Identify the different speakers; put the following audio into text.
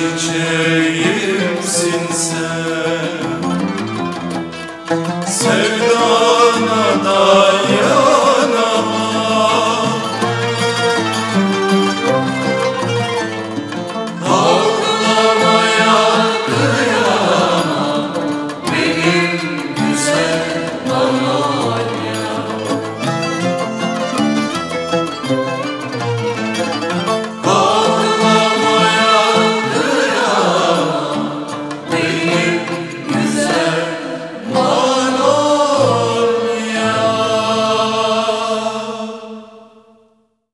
Speaker 1: çiçeğimsin sen. Sevdana dair